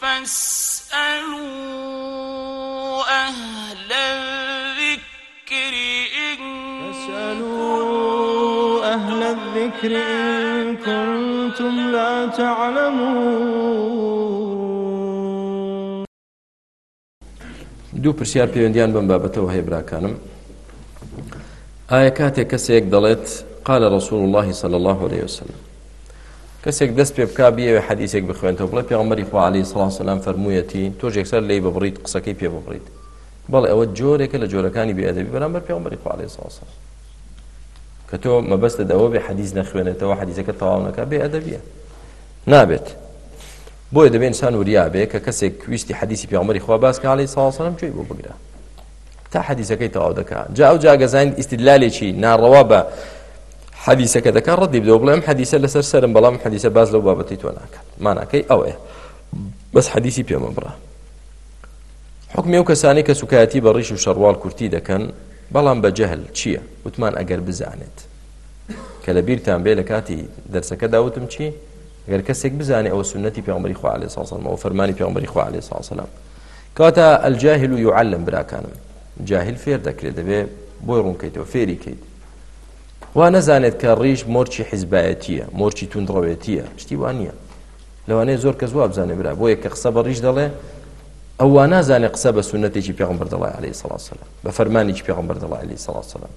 فاسألوا أهل الذكر إن فاسألوا أهل الذكر إن كنتم لا تعلمون. دوو پرسیار پەیوەندیان بەم بابەتەوە هەیە براکانم. ئایا کاتێک کەسێک دەڵێت قال رسول الله صلى الله عليه وسلم. کەسێک دەست پێ بک بیەوە حەدیسێک بخوێنەوە بڵێ پێغمبەری خوا عليه سلام سلام فەرموویەتی تۆ ێکسەر لی ببڕیت قسەکەی پێ ببڕیت. بەڵێ ئەوە جۆرێکە لە جۆرەکانی بێدەبی بەرامبەر پێغمبەری خوا عليه سلام کە تۆ مەبەستە دەوە بێ حەدیث نەخوێنێتەوە حەدیثەکە تەواو نەکە بێ ئەدەبیە نابێت. بۆیە دەبێن سان وریابێ کە کەسێک ویستی حەدیسی پێغمبەری خوا باس کە عليه سلام سلام کوێی بۆ بگرە. تا حەدیثەکەی تەواو دەکات جا ئەو جاگەزان ئیسیدلالێکی ناڕەوا بە حەدیسەکە دەکات ڕەتی بدۆ بڵێم حەدیسە لەسەر سرم بەڵام حەدیسە باز لەو بابەتی تۆ ناکات ماناکەی ئەوەیە بەس حەدیسی پێمە بڕە حکمی ئەو کەسانی کە سوکایەتی بە ڕیش و شەڕوال کورتی دەکەن بەڵام بە جەهل چییە وتمان بزانێت کە لە بیرتان بێ لە کاتی دەرسەکە داوتم چی ئەگەر کەسێک بزانێ ئەوە سنەتی پێغمبەری خوا عليه ساسەڵ ئەو فەرمانی پێغمبەری خوا عليه ساسەلام کاتە الجاهل يعلم براکانم جاهل فێر دەکرێت دەبێ بۆی ڕوونکەیتەوە فێری کەیت وا نەزانێت کە ڕیش مۆرچی حیزبایەتیە مۆرچی تونندڕەوێتیە شتی وان نییە. لەوانەیە زۆر کەس وا بزانێ برا بۆ یەکە قسە بە ڕیش دەڵێ ئەو وا نازانێت قسە بە سنەتێکی پێغمبەر دەڵی عليه سلاسلام بە فەرمانێکی پێغمبەر دەڵی عليه سلاسلام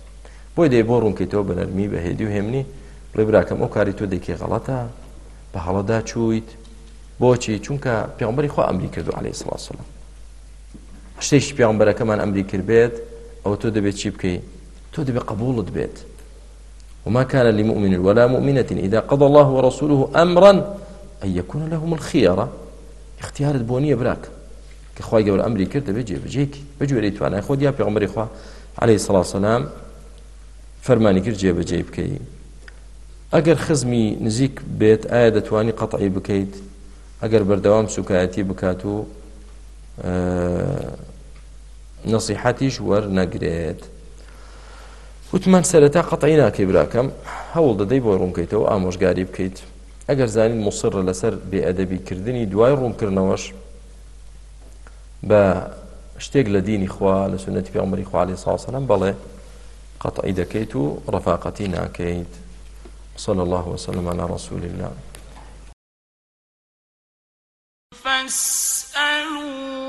بۆی دەی بۆ ڕوونکەیتەوە بە نەرمی بە هێدی و هێمنی بڵێ براکەم ئەو کاری تۆ دەیکێ غەڵەتە. بە هەڵەدا چوویت بۆچی؟ چونکە پێغمبەری خوا ئەمری کردو عليه سلاسلام شتێکی پێغمبەرەکەمان ئەمری کرد بێت ئەو تۆ دەبێت چی بکەیت تۆ دەبێت قبولت بێت. وما كان لمؤمن ولا مؤمنة إذا قضى الله ورسوله أمرا أن يكون لهم الخيرة اختيار بونية براك. كخواي قبل أمري كرت بيجي بجيك. بجي ريت وأنا خود يا بيغمبر إخوة عليه الصلاة والسلام. فەرمانی کرد جێبەجێی کەی. ئەگەر خزمی نزیک بێت ئایا دەتوانی قەتعی بکەیت ئەگەر بەردەوام سوکایەتی بکات و نصیحەتیش وەرنەگرێت وتمان سەرەتا قەتعی ناکەی براکەم هەوڵ دەدەی بۆ ڕوونکەیتەوە ئامۆژگاری بکەیت ئەگەر زانین مصرە لەسەر بێئەدەبیکردنی دوای ڕوونکردنەوەش بە شتێک لە دینی خوا لە سنەتی پێمەری خوالی ساسەلم بەڵێ قەتعی دەکەیت و ڕەفاقەتی ناکەیت صلى الله وسلم على رسول الله. فاسألوا